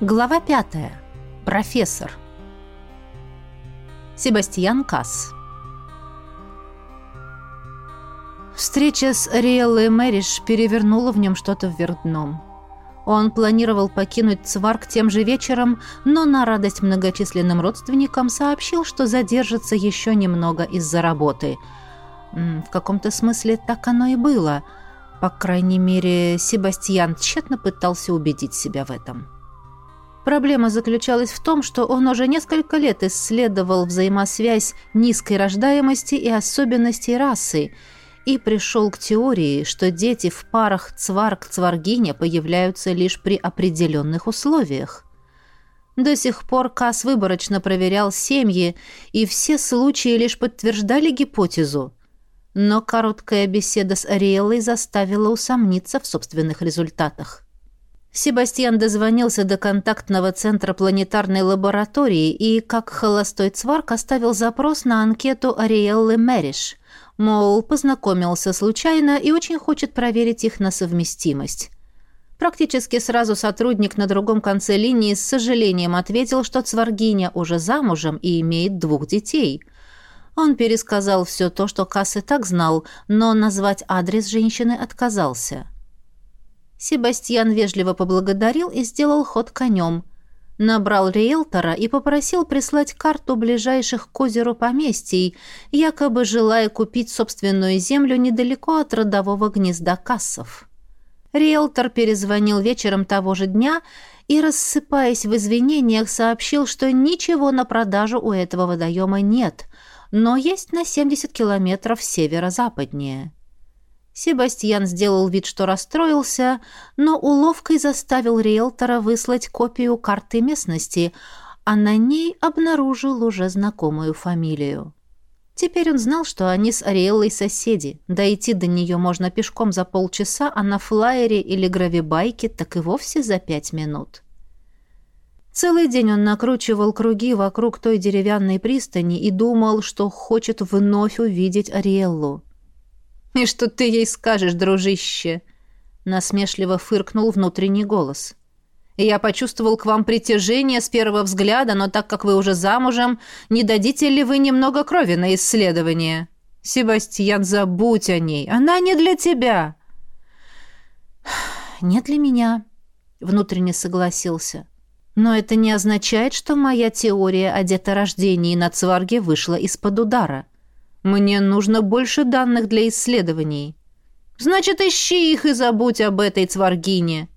Глава пятая. Профессор. Себастьян Касс. Встреча с Риэллой Мэриш перевернула в нем что-то вверх дном. Он планировал покинуть Цварк тем же вечером, но на радость многочисленным родственникам сообщил, что задержится еще немного из-за работы. В каком-то смысле так оно и было. По крайней мере, Себастьян тщетно пытался убедить себя в этом. Проблема заключалась в том, что он уже несколько лет исследовал взаимосвязь низкой рождаемости и особенностей расы и пришел к теории, что дети в парах цварг-цваргиня появляются лишь при определенных условиях. До сих пор Кас выборочно проверял семьи, и все случаи лишь подтверждали гипотезу. Но короткая беседа с Ариэлой заставила усомниться в собственных результатах. Себастьян дозвонился до контактного центра планетарной лаборатории и, как холостой цварк, оставил запрос на анкету Ариэллы Мэриш. Мол, познакомился случайно и очень хочет проверить их на совместимость. Практически сразу сотрудник на другом конце линии с сожалением ответил, что цваргиня уже замужем и имеет двух детей. Он пересказал все то, что Касс и так знал, но назвать адрес женщины отказался. Себастьян вежливо поблагодарил и сделал ход конем. Набрал риэлтора и попросил прислать карту ближайших к озеру поместий, якобы желая купить собственную землю недалеко от родового гнезда кассов. Риэлтор перезвонил вечером того же дня и, рассыпаясь в извинениях, сообщил, что ничего на продажу у этого водоема нет, но есть на 70 километров северо-западнее. Себастьян сделал вид, что расстроился, но уловкой заставил риэлтора выслать копию карты местности, а на ней обнаружил уже знакомую фамилию. Теперь он знал, что они с Ариэллой соседи. Дойти до нее можно пешком за полчаса, а на флайере или гравибайке так и вовсе за пять минут. Целый день он накручивал круги вокруг той деревянной пристани и думал, что хочет вновь увидеть Ариэллу. «И что ты ей скажешь, дружище?» Насмешливо фыркнул внутренний голос. «Я почувствовал к вам притяжение с первого взгляда, но так как вы уже замужем, не дадите ли вы немного крови на исследование? Себастьян, забудь о ней. Она не для тебя». «Не для меня», — внутренне согласился. «Но это не означает, что моя теория о деторождении на Цварге вышла из-под удара». Мне нужно больше данных для исследований. Значит, ищи их и забудь об этой цваргине.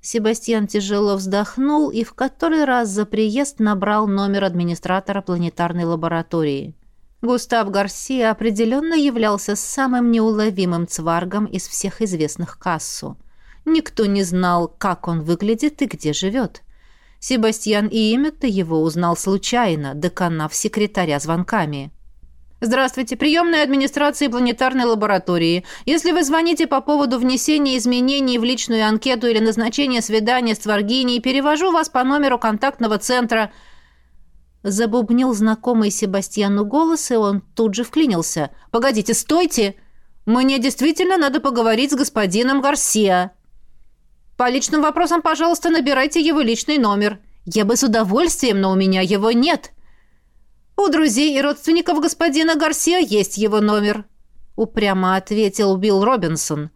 Себастьян тяжело вздохнул и в который раз за приезд набрал номер администратора планетарной лаборатории. Густав Гарсия определенно являлся самым неуловимым цваргом из всех известных кассу. Никто не знал, как он выглядит и где живет. Себастьян и имя-то его узнал случайно, доконав секретаря звонками. Здравствуйте, приемная администрации планетарной лаборатории. Если вы звоните по поводу внесения изменений в личную анкету или назначения свидания с Тваргиней, перевожу вас по номеру контактного центра. Забубнил знакомый Себастьяну голос, и он тут же вклинился. Погодите, стойте! Мне действительно надо поговорить с господином Гарсия. По личным вопросам, пожалуйста, набирайте его личный номер. Я бы с удовольствием, но у меня его нет. «У друзей и родственников господина Гарсиа есть его номер», — упрямо ответил Билл Робинсон,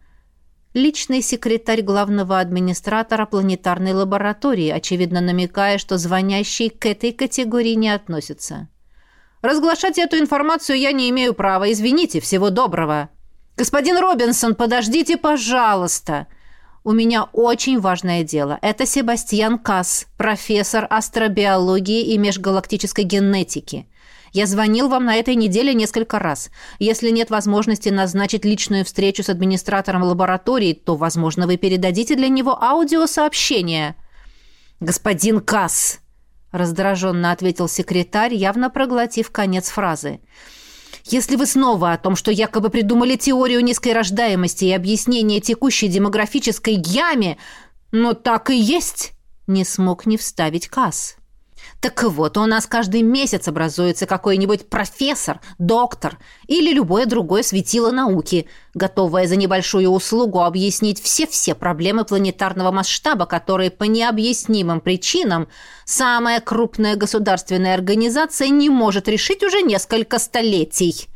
личный секретарь главного администратора планетарной лаборатории, очевидно намекая, что звонящий к этой категории не относится. «Разглашать эту информацию я не имею права. Извините, всего доброго». «Господин Робинсон, подождите, пожалуйста!» У меня очень важное дело. Это Себастьян Касс, профессор астробиологии и межгалактической генетики. Я звонил вам на этой неделе несколько раз. Если нет возможности назначить личную встречу с администратором лаборатории, то, возможно, вы передадите для него аудиосообщение. Господин Касс, раздраженно ответил секретарь, явно проглотив конец фразы. Если вы снова о том, что якобы придумали теорию низкой рождаемости и объяснение текущей демографической яме, но так и есть, не смог не вставить Касс. Так вот, у нас каждый месяц образуется какой-нибудь профессор, доктор или любое другое светило науки, готовое за небольшую услугу объяснить все-все проблемы планетарного масштаба, которые по необъяснимым причинам самая крупная государственная организация не может решить уже несколько столетий.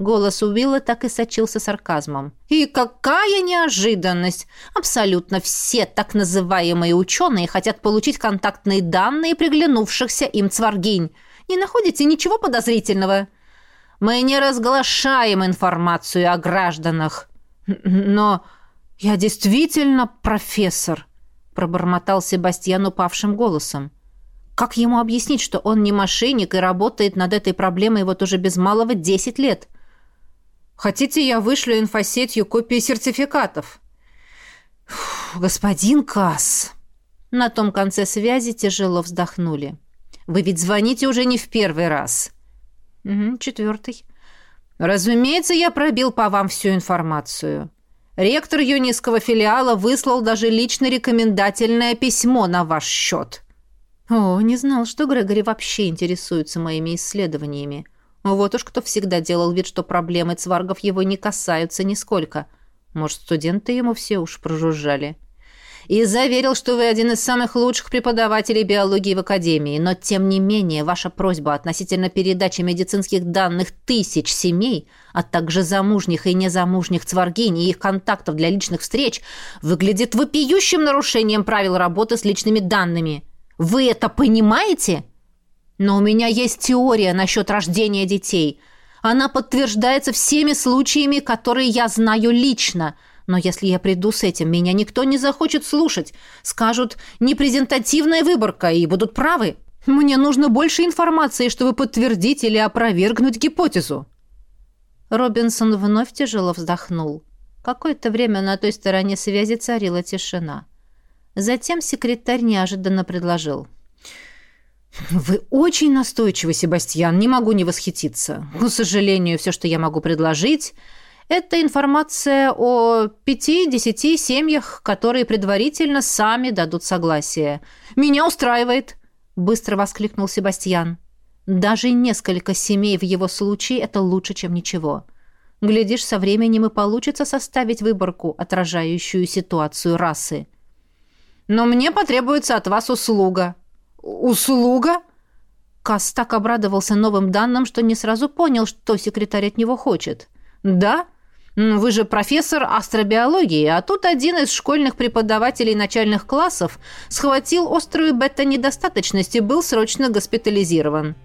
Голос Уилла так и сочился сарказмом. «И какая неожиданность! Абсолютно все так называемые ученые хотят получить контактные данные приглянувшихся им цваргинь. Не находите ничего подозрительного?» «Мы не разглашаем информацию о гражданах». «Но я действительно профессор», — пробормотал Себастьян упавшим голосом. «Как ему объяснить, что он не мошенник и работает над этой проблемой вот уже без малого десять лет?» Хотите, я вышлю инфосетью копии сертификатов?» «Господин Касс!» На том конце связи тяжело вздохнули. «Вы ведь звоните уже не в первый раз». «Угу, четвертый». «Разумеется, я пробил по вам всю информацию. Ректор юнийского филиала выслал даже лично рекомендательное письмо на ваш счет». «О, не знал, что Грегори вообще интересуется моими исследованиями. Вот уж кто всегда делал вид, что проблемы цваргов его не касаются нисколько. Может, студенты ему все уж прожужжали. И заверил, что вы один из самых лучших преподавателей биологии в Академии, но, тем не менее, ваша просьба относительно передачи медицинских данных тысяч семей, а также замужних и незамужних цваргинь и их контактов для личных встреч, выглядит вопиющим нарушением правил работы с личными данными. Вы это понимаете?» Но у меня есть теория насчет рождения детей. Она подтверждается всеми случаями, которые я знаю лично. Но если я приду с этим, меня никто не захочет слушать. Скажут «непрезентативная выборка» и будут правы. Мне нужно больше информации, чтобы подтвердить или опровергнуть гипотезу». Робинсон вновь тяжело вздохнул. Какое-то время на той стороне связи царила тишина. Затем секретарь неожиданно предложил – «Вы очень настойчивы, Себастьян, не могу не восхититься. К сожалению, все, что я могу предложить, это информация о пяти-десяти семьях, которые предварительно сами дадут согласие. Меня устраивает!» – быстро воскликнул Себастьян. «Даже несколько семей в его случае – это лучше, чем ничего. Глядишь, со временем и получится составить выборку, отражающую ситуацию расы». «Но мне потребуется от вас услуга», «Услуга?» Касс так обрадовался новым данным, что не сразу понял, что секретарь от него хочет. «Да? Вы же профессор астробиологии, а тут один из школьных преподавателей начальных классов схватил острую бета-недостаточность и был срочно госпитализирован.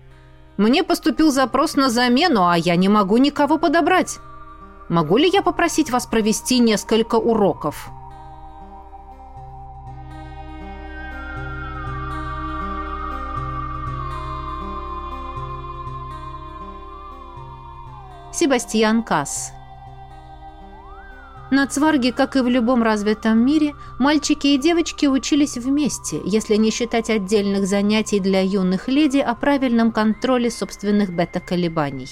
Мне поступил запрос на замену, а я не могу никого подобрать. Могу ли я попросить вас провести несколько уроков?» Себастьян Касс. На Цварге, как и в любом развитом мире, мальчики и девочки учились вместе, если не считать отдельных занятий для юных леди о правильном контроле собственных бета-колебаний.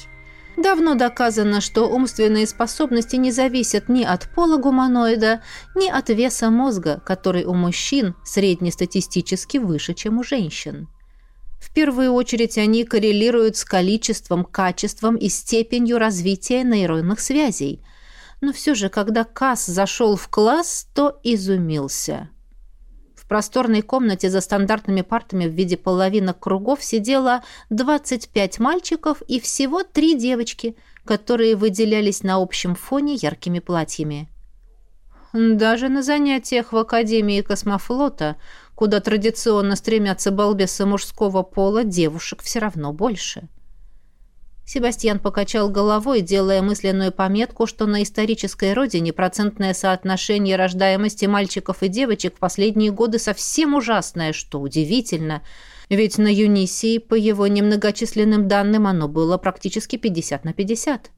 Давно доказано, что умственные способности не зависят ни от пола гуманоида, ни от веса мозга, который у мужчин среднестатистически выше, чем у женщин. В первую очередь они коррелируют с количеством, качеством и степенью развития нейронных связей. Но все же, когда Касс зашел в класс, то изумился. В просторной комнате за стандартными партами в виде половинок кругов сидело 25 мальчиков и всего три девочки, которые выделялись на общем фоне яркими платьями. Даже на занятиях в Академии космофлота – куда традиционно стремятся балбесы мужского пола, девушек все равно больше. Себастьян покачал головой, делая мысленную пометку, что на исторической родине процентное соотношение рождаемости мальчиков и девочек в последние годы совсем ужасное, что удивительно, ведь на Юнисии, по его немногочисленным данным, оно было практически 50 на 50.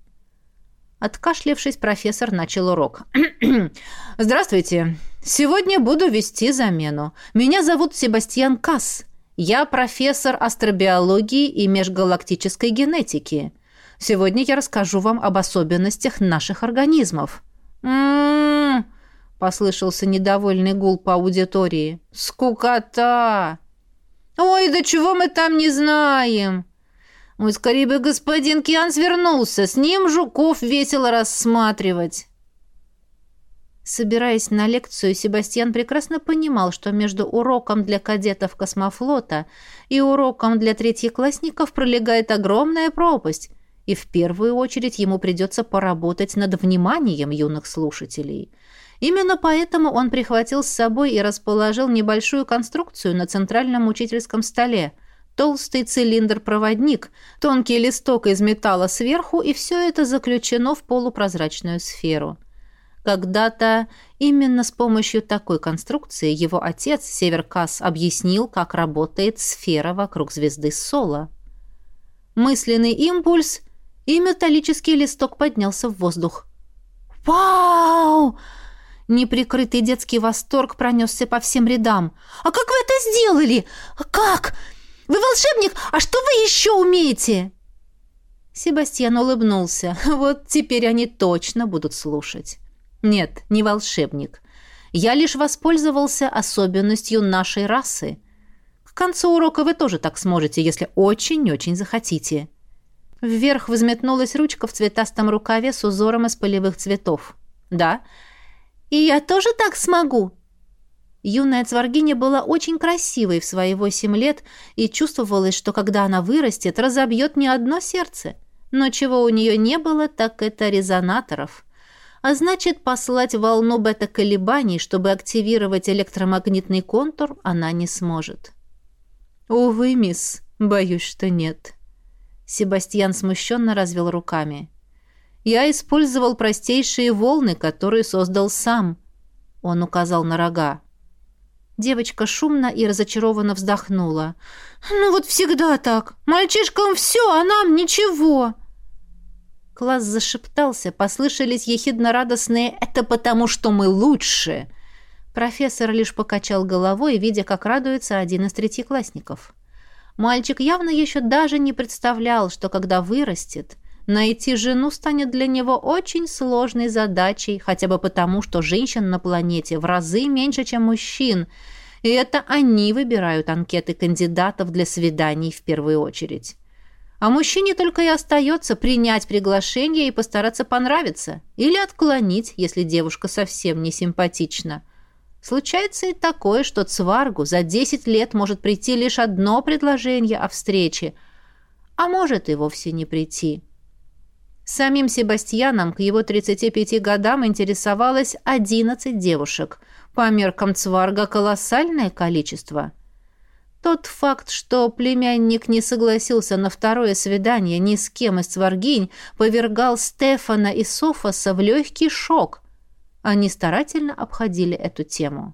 Откашлившись, профессор начал урок. «Здравствуйте. Сегодня буду вести замену. Меня зовут Себастьян Касс. Я профессор астробиологии и межгалактической генетики. Сегодня я расскажу вам об особенностях наших организмов». «М-м-м», послышался недовольный гул по аудитории. «Скукота!» «Ой, да чего мы там не знаем!» «Ой, скорее бы господин Кианс вернулся, с ним жуков весело рассматривать!» Собираясь на лекцию, Себастьян прекрасно понимал, что между уроком для кадетов космофлота и уроком для третьеклассников пролегает огромная пропасть, и в первую очередь ему придется поработать над вниманием юных слушателей. Именно поэтому он прихватил с собой и расположил небольшую конструкцию на центральном учительском столе. Толстый цилиндр-проводник, тонкий листок из металла сверху, и все это заключено в полупрозрачную сферу. Когда-то именно с помощью такой конструкции его отец, Северкас, объяснил, как работает сфера вокруг звезды Соло. Мысленный импульс, и металлический листок поднялся в воздух. «Вау!» Неприкрытый детский восторг пронесся по всем рядам. «А как вы это сделали? А как? Вы волшебник? А что вы еще умеете?» Себастьян улыбнулся. «Вот теперь они точно будут слушать». «Нет, не волшебник. Я лишь воспользовался особенностью нашей расы. К концу урока вы тоже так сможете, если очень-очень захотите». Вверх взметнулась ручка в цветастом рукаве с узором из полевых цветов. «Да, и я тоже так смогу!» Юная Цваргиня была очень красивой в свои восемь лет и чувствовалось, что когда она вырастет, разобьет не одно сердце. Но чего у нее не было, так это резонаторов. А значит, послать волну бета-колебаний, чтобы активировать электромагнитный контур, она не сможет. «Увы, мисс, боюсь, что нет». Себастьян смущенно развел руками. Я использовал простейшие волны, которые создал сам. Он указал на рога. Девочка шумно и разочарованно вздохнула. «Ну вот всегда так. Мальчишкам все, а нам ничего». Класс зашептался, послышались ехидно-радостные «Это потому, что мы лучше». Профессор лишь покачал головой, видя, как радуется один из третьеклассников. Мальчик явно еще даже не представлял, что когда вырастет, Найти жену станет для него очень сложной задачей, хотя бы потому, что женщин на планете в разы меньше, чем мужчин, и это они выбирают анкеты кандидатов для свиданий в первую очередь. А мужчине только и остается принять приглашение и постараться понравиться, или отклонить, если девушка совсем не симпатична. Случается и такое, что Цваргу за 10 лет может прийти лишь одно предложение о встрече, а может и вовсе не прийти. Самим Себастьяном к его 35 годам интересовалось 11 девушек. По меркам Цварга колоссальное количество. Тот факт, что племянник не согласился на второе свидание ни с кем из Цваргинь, повергал Стефана и Софоса в легкий шок. Они старательно обходили эту тему.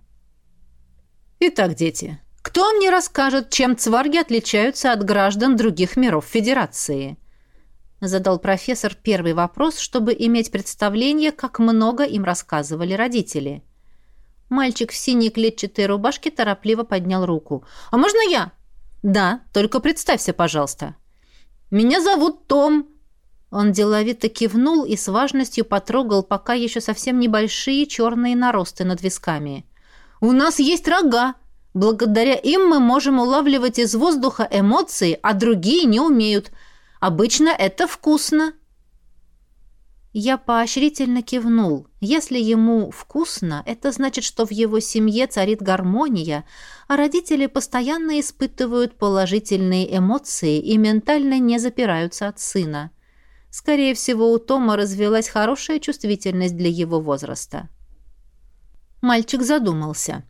«Итак, дети, кто мне расскажет, чем цварги отличаются от граждан других миров Федерации?» задал профессор первый вопрос, чтобы иметь представление, как много им рассказывали родители. Мальчик в синей клетчатой рубашке торопливо поднял руку. «А можно я?» «Да, только представься, пожалуйста». «Меня зовут Том». Он деловито кивнул и с важностью потрогал пока еще совсем небольшие черные наросты над висками. «У нас есть рога. Благодаря им мы можем улавливать из воздуха эмоции, а другие не умеют. Обычно это вкусно». Я поощрительно кивнул. Если ему вкусно, это значит, что в его семье царит гармония, а родители постоянно испытывают положительные эмоции и ментально не запираются от сына. Скорее всего, у Тома развилась хорошая чувствительность для его возраста. Мальчик задумался.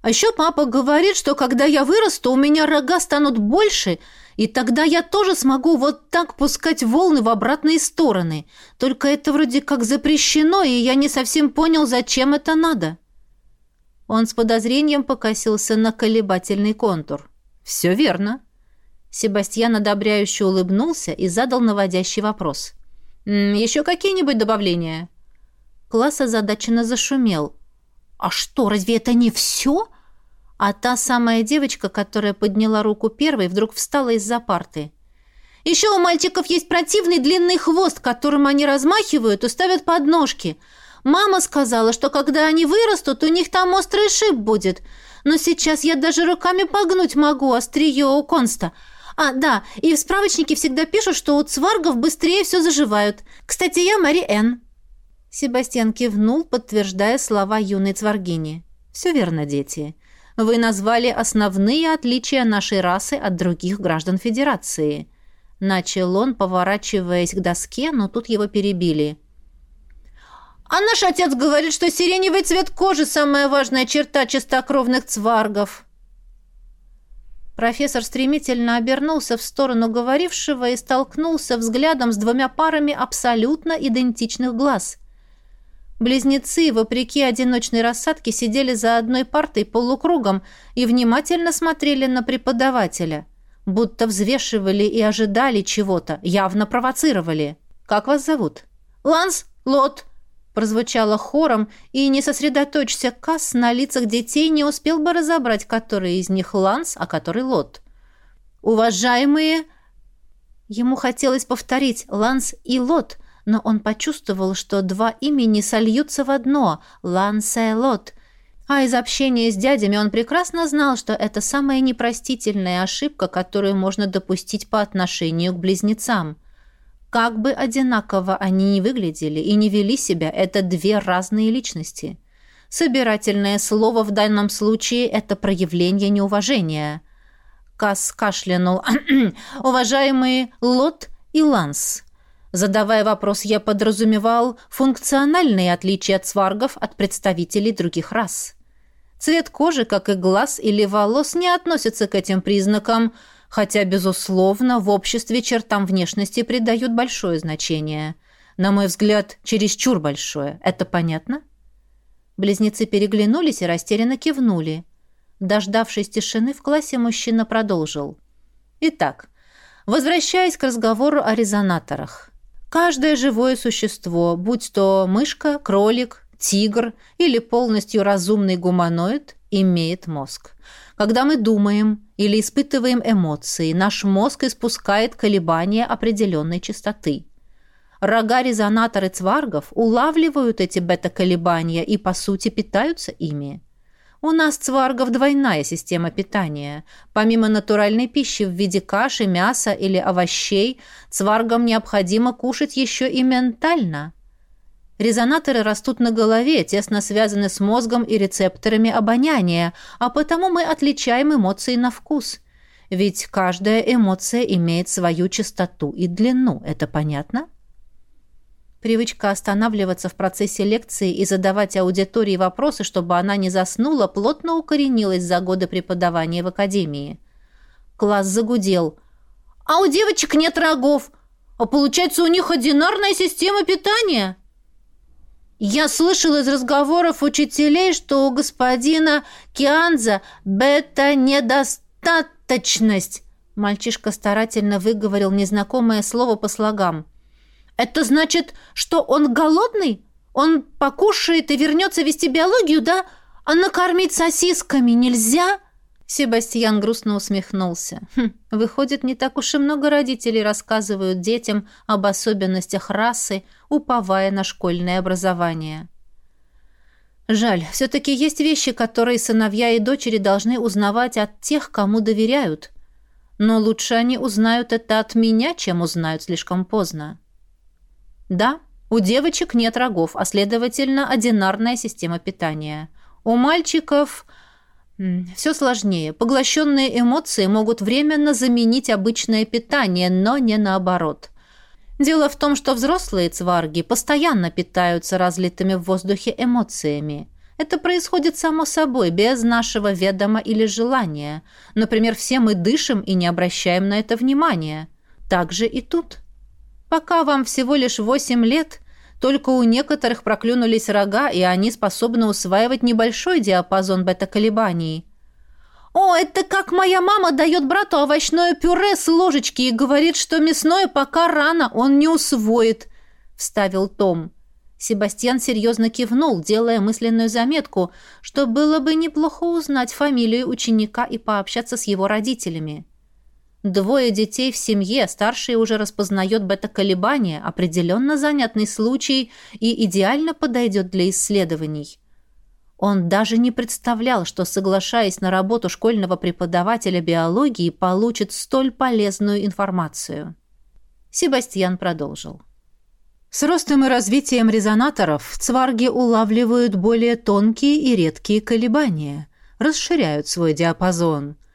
«А еще папа говорит, что когда я вырасту, у меня рога станут больше, и тогда я тоже смогу вот так пускать волны в обратные стороны. Только это вроде как запрещено, и я не совсем понял, зачем это надо. Он с подозрением покосился на колебательный контур. «Все верно». Себастьян одобряюще улыбнулся и задал наводящий вопрос. «Еще какие-нибудь добавления?» Класс озадаченно зашумел. «А что, разве это не все?» А та самая девочка, которая подняла руку первой, вдруг встала из-за парты. «Еще у мальчиков есть противный длинный хвост, которым они размахивают и ставят подножки. Мама сказала, что когда они вырастут, у них там острый шип будет. Но сейчас я даже руками погнуть могу острие у конста. А, да, и в справочнике всегда пишут, что у цваргов быстрее все заживают. Кстати, я Мари Энн». Себастьян кивнул, подтверждая слова юной цваргини. «Все верно, дети. Вы назвали основные отличия нашей расы от других граждан Федерации». Начал он, поворачиваясь к доске, но тут его перебили. «А наш отец говорит, что сиреневый цвет кожи – самая важная черта чистокровных цваргов». Профессор стремительно обернулся в сторону говорившего и столкнулся взглядом с двумя парами абсолютно идентичных глаз. Близнецы, вопреки одиночной рассадке, сидели за одной партой полукругом и внимательно смотрели на преподавателя, будто взвешивали и ожидали чего-то, явно провоцировали. «Как вас зовут?» «Ланс Лот», прозвучало хором, и не сосредоточься Касс на лицах детей, не успел бы разобрать, который из них Ланс, а который Лот. «Уважаемые...» Ему хотелось повторить «Ланс» и «Лот», но он почувствовал, что два имени сольются в одно – Лансе Лот. А из общения с дядями он прекрасно знал, что это самая непростительная ошибка, которую можно допустить по отношению к близнецам – как бы одинаково они ни выглядели и не вели себя, это две разные личности. Собирательное слово в данном случае – это проявление неуважения. Кас кашлянул. «Уважаемые Лот и Ланс». Задавая вопрос, я подразумевал функциональные отличия от сваргов от представителей других рас. Цвет кожи, как и глаз или волос, не относятся к этим признакам – хотя, безусловно, в обществе чертам внешности придают большое значение. На мой взгляд, чересчур большое. Это понятно? Близнецы переглянулись и растерянно кивнули. Дождавшись тишины, в классе мужчина продолжил. Итак, возвращаясь к разговору о резонаторах. Каждое живое существо, будь то мышка, кролик, тигр или полностью разумный гуманоид, имеет мозг. Когда мы думаем или испытываем эмоции, наш мозг испускает колебания определенной частоты. Рога-резонаторы цваргов улавливают эти бета-колебания и, по сути, питаются ими. У нас цваргов двойная система питания. Помимо натуральной пищи в виде каши, мяса или овощей, цваргам необходимо кушать еще и ментально – Резонаторы растут на голове, тесно связаны с мозгом и рецепторами обоняния, а потому мы отличаем эмоции на вкус. Ведь каждая эмоция имеет свою частоту и длину, это понятно? Привычка останавливаться в процессе лекции и задавать аудитории вопросы, чтобы она не заснула, плотно укоренилась за годы преподавания в академии. Класс загудел. «А у девочек нет рогов! А получается, у них одинарная система питания!» Я слышал из разговоров учителей, что у господина Кианза бета-недостаточность. Мальчишка старательно выговорил незнакомое слово по слогам. Это значит, что он голодный? Он покушает и вернется вести биологию, да? А накормить сосисками нельзя?» Себастьян грустно усмехнулся. Хм, выходит, не так уж и много родителей рассказывают детям об особенностях расы, уповая на школьное образование. Жаль, все-таки есть вещи, которые сыновья и дочери должны узнавать от тех, кому доверяют. Но лучше они узнают это от меня, чем узнают слишком поздно. Да, у девочек нет рогов, а следовательно, одинарная система питания. У мальчиков все сложнее. Поглощенные эмоции могут временно заменить обычное питание, но не наоборот. Дело в том, что взрослые цварги постоянно питаются разлитыми в воздухе эмоциями. Это происходит само собой, без нашего ведома или желания. Например, все мы дышим и не обращаем на это внимания. Так же и тут. Пока вам всего лишь 8 лет, только у некоторых проклюнулись рога, и они способны усваивать небольшой диапазон бета-колебаний. «О, это как моя мама дает брату овощное пюре с ложечки и говорит, что мясное пока рано, он не усвоит», — вставил Том. Себастьян серьезно кивнул, делая мысленную заметку, что было бы неплохо узнать фамилию ученика и пообщаться с его родителями. Двое детей в семье, старший уже распознает бета-колебания, определенно занятный случай и идеально подойдет для исследований. Он даже не представлял, что, соглашаясь на работу школьного преподавателя биологии, получит столь полезную информацию. Себастьян продолжил. С ростом и развитием резонаторов цварги улавливают более тонкие и редкие колебания, расширяют свой диапазон –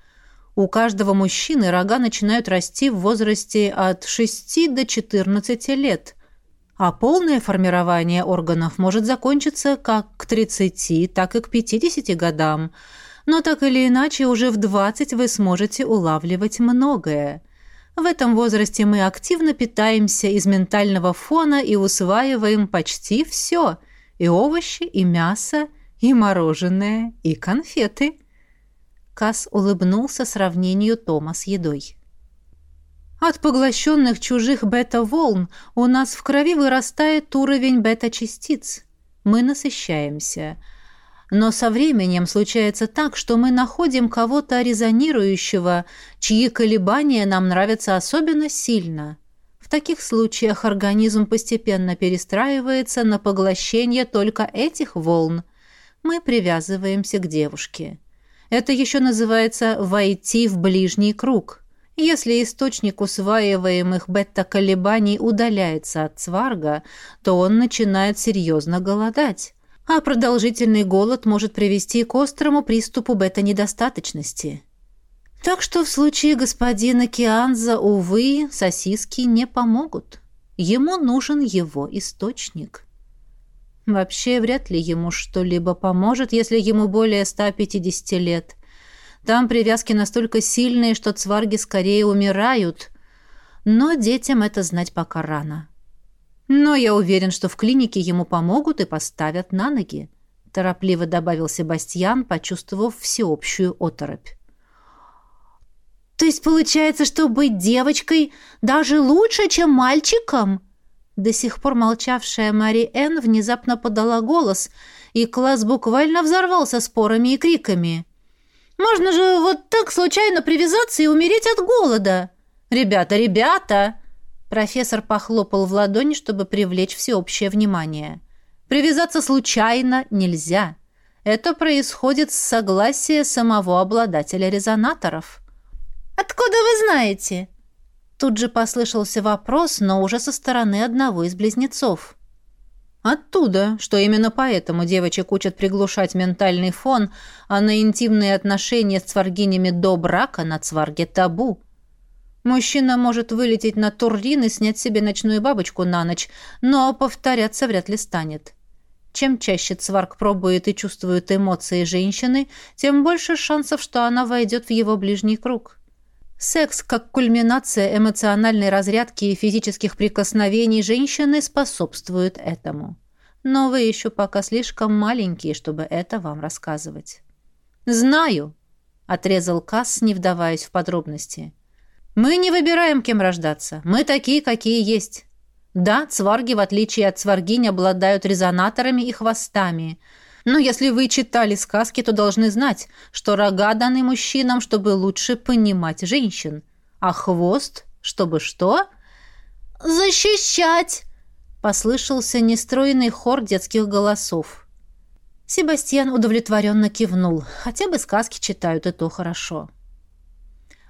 у каждого мужчины рога начинают расти в возрасте от 6 до 14 лет, а полное формирование органов может закончиться как к 30, так и к 50 годам. Но так или иначе уже в 20 вы сможете улавливать многое. В этом возрасте мы активно питаемся из ментального фона и усваиваем почти все – и овощи, и мясо, и мороженое, и конфеты – Кас улыбнулся сравнению Тома с едой. От поглощенных чужих бета-волн у нас в крови вырастает уровень бета-частиц. Мы насыщаемся. Но со временем случается так, что мы находим кого-то резонирующего, чьи колебания нам нравятся особенно сильно. В таких случаях организм постепенно перестраивается на поглощение только этих волн. Мы привязываемся к девушке. Это еще называется «войти в ближний круг». Если источник усваиваемых бета-колебаний удаляется от цварга, то он начинает серьезно голодать. А продолжительный голод может привести к острому приступу бета-недостаточности. Так что в случае господина Кианза, увы, сосиски не помогут. Ему нужен его источник. Вообще вряд ли ему что-либо поможет, если ему более 150 лет. Там привязки настолько сильные, что цварги скорее умирают. Но детям это знать пока рано. Но я уверен, что в клинике ему помогут и поставят на ноги, торопливо добавил Себастьян, почувствовав всеобщую оторопь. То есть получается, что быть девочкой даже лучше, чем мальчиком? До сих пор молчавшая Мари Энн внезапно подала голос, и класс буквально взорвался спорами и криками. «Можно же вот так случайно привязаться и умереть от голода!» «Ребята, ребята!» Профессор похлопал в ладони, чтобы привлечь всеобщее внимание. «Привязаться случайно нельзя. Это происходит с согласия самого обладателя резонаторов». «Откуда вы знаете?» Тут же послышался вопрос, но уже со стороны одного из близнецов. Оттуда, что именно поэтому девочек учат приглушать ментальный фон, а на интимные отношения с цваргинями до брака на цварге табу. Мужчина может вылететь на туррин и снять себе ночную бабочку на ночь, но повторяться вряд ли станет. Чем чаще цварг пробует и чувствует эмоции женщины, тем больше шансов, что она войдет в его ближний круг. Секс как кульминация эмоциональной разрядки и физических прикосновений женщины способствует этому. Но вы еще пока слишком маленькие, чтобы это вам рассказывать. «Знаю», — отрезал Касс, не вдаваясь в подробности. «Мы не выбираем, кем рождаться. Мы такие, какие есть. Да, цварги, в отличие от цваргинь, обладают резонаторами и хвостами — но если вы читали сказки, то должны знать, что рога даны мужчинам, чтобы лучше понимать женщин, а хвост, чтобы что? «Защищать!» — послышался нестроенный хор детских голосов. Себастьян удовлетворенно кивнул. Хотя бы сказки читают, и то хорошо.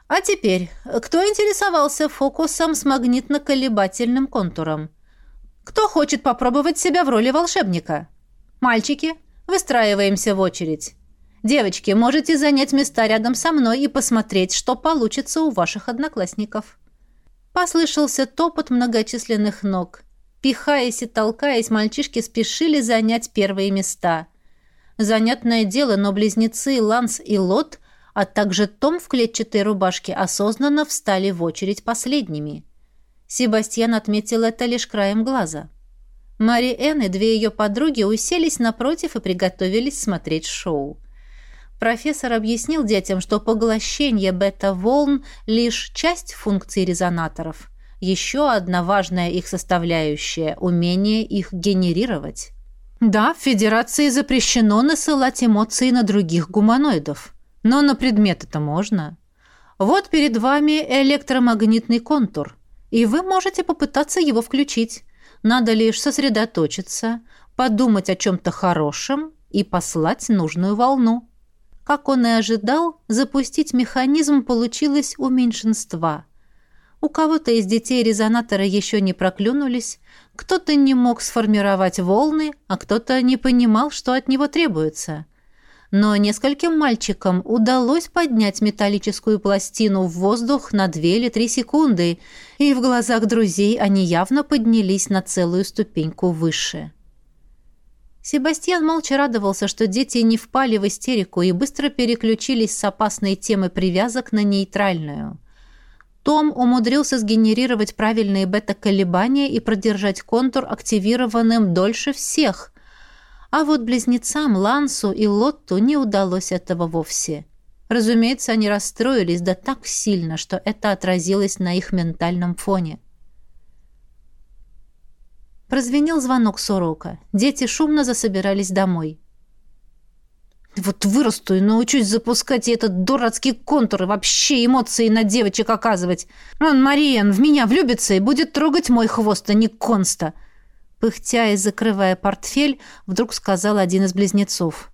А теперь, кто интересовался фокусом с магнитно-колебательным контуром? Кто хочет попробовать себя в роли волшебника? Мальчики, Выстраиваемся в очередь. Девочки, можете занять места рядом со мной и посмотреть, что получится у ваших одноклассников. Послышался топот многочисленных ног. Пихаясь и толкаясь, мальчишки спешили занять первые места. Занятное дело, но близнецы Ланс и Лот, а также Том в клетчатой рубашке осознанно встали в очередь последними. Себастьян отметил это лишь краем глаза. Мари Энн и две ее подруги уселись напротив и приготовились смотреть шоу. Профессор объяснил детям, что поглощение бета-волн – лишь часть функций резонаторов. Еще одна важная их составляющая – умение их генерировать. Да, в Федерации запрещено насылать эмоции на других гуманоидов. Но на предмет это можно. Вот перед вами электромагнитный контур, и вы можете попытаться его включить. Надо лишь сосредоточиться, подумать о чем-то хорошем и послать нужную волну. Как он и ожидал, запустить механизм получилось у меньшинства. У кого-то из детей резонаторы еще не проклюнулись, кто-то не мог сформировать волны, а кто-то не понимал, что от него требуется. Но нескольким мальчикам удалось поднять металлическую пластину в воздух на две или три секунды, и в глазах друзей они явно поднялись на целую ступеньку выше. Себастьян молча радовался, что дети не впали в истерику и быстро переключились с опасной темы привязок на нейтральную. Том умудрился сгенерировать правильные бета-колебания и продержать контур активированным дольше всех. А вот близнецам Лансу и Лотту не удалось этого вовсе. Разумеется, они расстроились да так сильно, что это отразилось на их ментальном фоне. Прозвенел звонок с урока. Дети шумно засобирались домой. «Вот вырасту и научусь запускать этот дурацкий контур и вообще эмоции на девочек оказывать. Он, Мариен, в меня влюбится и будет трогать мой хвост, а не Конста!» Пыхтя и закрывая портфель, вдруг сказал один из близнецов.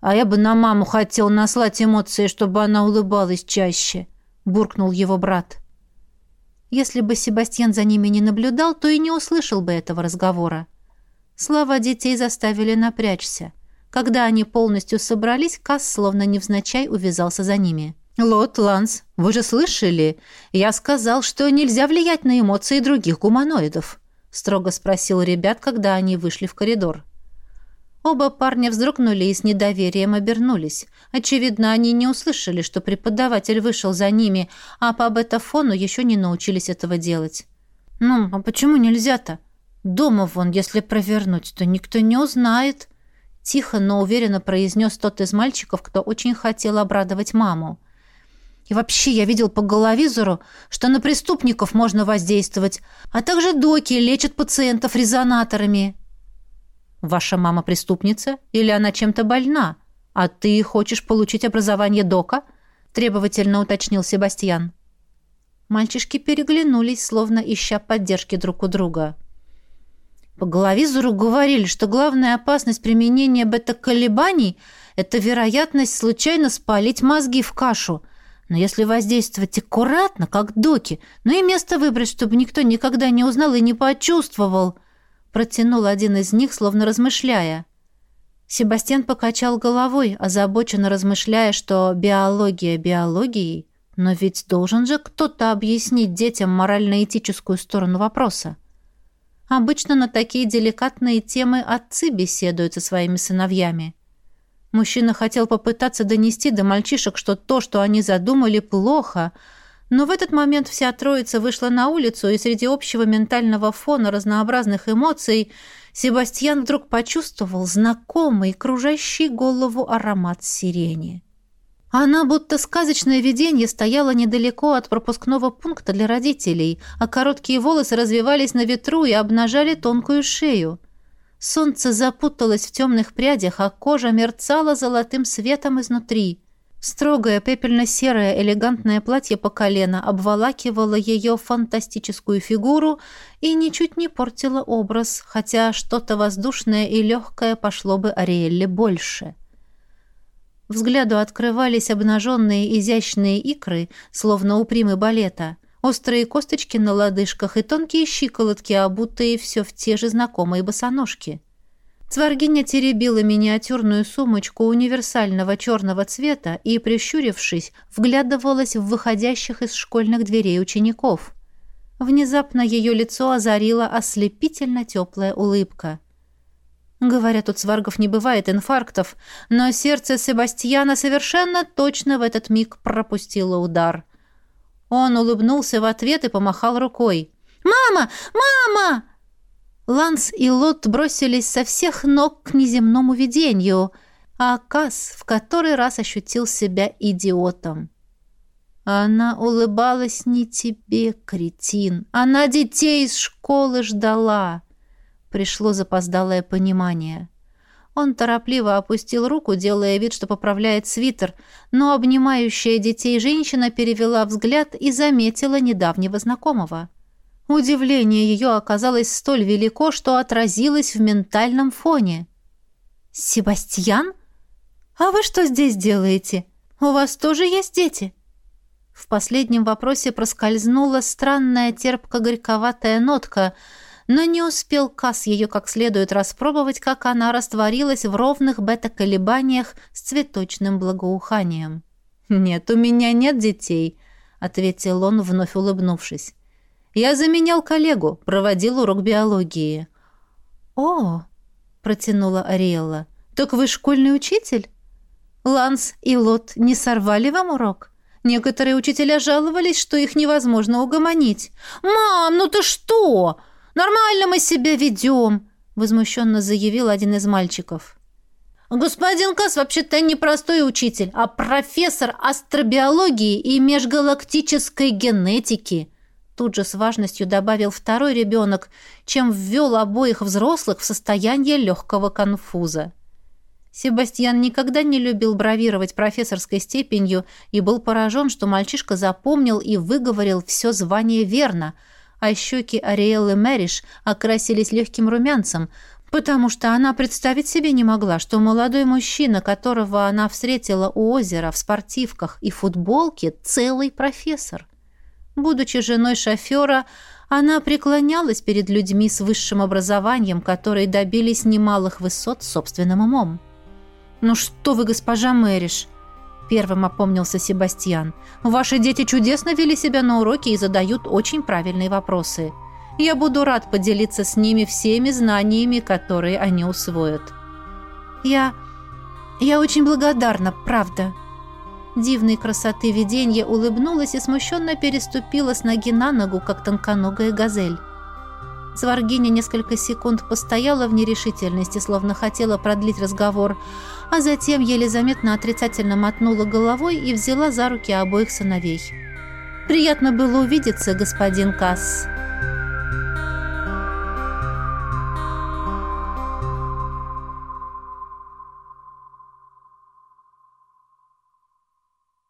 «А я бы на маму хотел наслать эмоции, чтобы она улыбалась чаще», — буркнул его брат. Если бы Себастьян за ними не наблюдал, то и не услышал бы этого разговора. Слова детей заставили напрячься. Когда они полностью собрались, Касс словно невзначай увязался за ними. «Лот, Ланс, вы же слышали? Я сказал, что нельзя влиять на эмоции других гуманоидов», строго спросил ребят, когда они вышли в коридор. Оба парня вздрогнули и с недоверием обернулись. Очевидно, они не услышали, что преподаватель вышел за ними, а по бетафону еще не научились этого делать. «Ну, а почему нельзя-то? Дома вон, если провернуть, то никто не узнает», — тихо, но уверенно произнес тот из мальчиков, кто очень хотел обрадовать маму. «И вообще я видел по головизору, что на преступников можно воздействовать, а также доки лечат пациентов резонаторами». Ваша мама преступница или она чем-то больна? А ты хочешь получить образование дока?» требовательно уточнил Себастьян. Мальчишки переглянулись, словно ища поддержки друг у друга. По головизору говорили, что главная опасность применения бета-колебаний – это вероятность случайно спалить мозги в кашу. Но если воздействовать аккуратно, как доки, ну и место выбрать, чтобы никто никогда не узнал и не почувствовал – протянул один из них, словно размышляя. Себастьян покачал головой, озабоченно размышляя, что биология биологией, но ведь должен же кто-то объяснить детям морально-этическую сторону вопроса. Обычно на такие деликатные темы отцы беседуют со своими сыновьями. Мужчина хотел попытаться донести до мальчишек, что то, что они задумали, плохо – но в этот момент вся троица вышла на улицу, и среди общего ментального фона разнообразных эмоций Себастьян вдруг почувствовал знакомый, кружащий голову аромат сирени. Она, будто сказочное видение, стояла недалеко от пропускного пункта для родителей, а короткие волосы развивались на ветру и обнажали тонкую шею. Солнце запуталось в темных прядях, а кожа мерцала золотым светом изнутри. Строгое пепельно-серое элегантное платье по колено обволакивало ее фантастическую фигуру и ничуть не портило образ, хотя что-то воздушное и легкое пошло бы Ариэлле больше. Взгляду открывались обнаженные изящные икры, словно у примы балета, острые косточки на лодыжках и тонкие щиколотки, обутые все в те же знакомые босоножки — Цваргиня теребила миниатюрную сумочку универсального черного цвета и, прищурившись, вглядывалась в выходящих из школьных дверей учеников. Внезапно ее лицо озарила ослепительно теплая улыбка. Говорят, у цваргов не бывает инфарктов, но сердце Себастьяна совершенно точно в этот миг пропустило удар. Он улыбнулся в ответ и помахал рукой. «Мама! Мама!» Ланс и Лот бросились со всех ног к неземному видению, а Кас в который раз ощутил себя идиотом. Она улыбалась не тебе, кретин. Она детей из школы ждала. Пришло запоздалое понимание. Он торопливо опустил руку, делая вид, что поправляет свитер, но обнимающая детей женщина перевела взгляд и заметила недавнего знакомого. Удивление ее оказалось столь велико, что отразилось в ментальном фоне. «Себастьян? А вы что здесь делаете? У вас тоже есть дети?» В последнем вопросе проскользнула странная терпко-горьковатая нотка, но не успел Касс ее как следует распробовать, как она растворилась в ровных бета-колебаниях с цветочным благоуханием. «Нет, у меня нет детей», — ответил он, вновь улыбнувшись. «Я заменял коллегу, проводил урок биологии». «О!» — протянула Ариэлла. «Так вы школьный учитель? Ланс и Лот не сорвали вам урок?» Некоторые учителя жаловались, что их невозможно угомонить. «Мам, ну ты что? Нормально мы себя ведем!» возмущенно заявил один из мальчиков. «Господин Касс вообще-то не простой учитель, а профессор астробиологии и межгалактической генетики», тут же с важностью добавил второй ребенок, чем ввел обоих взрослых в состояние легкого конфуза. Себастьян никогда не любил бравировать профессорской степенью и был поражен, что мальчишка запомнил и выговорил все звание верно, а щеки Ариэллы Мэриш окрасились легким румянцем, потому что она представить себе не могла, что молодой мужчина, которого она встретила у озера в спортивках и футболке, целый профессор. Будучи женой шофера, она преклонялась перед людьми с высшим образованием, которые добились немалых высот собственным умом. «Ну что вы, госпожа Мэриш?» Первым опомнился Себастьян. «Ваши дети чудесно вели себя на уроке и задают очень правильные вопросы. Я буду рад поделиться с ними всеми знаниями, которые они усвоят». «Я... я очень благодарна, правда». Дивной красоты виденье улыбнулась и смущенно переступила с ноги на ногу, как тонконогая газель. Сваргиня несколько секунд постояла в нерешительности, словно хотела продлить разговор, а затем еле заметно отрицательно мотнула головой и взяла за руки обоих сыновей. «Приятно было увидеться, господин Касс»,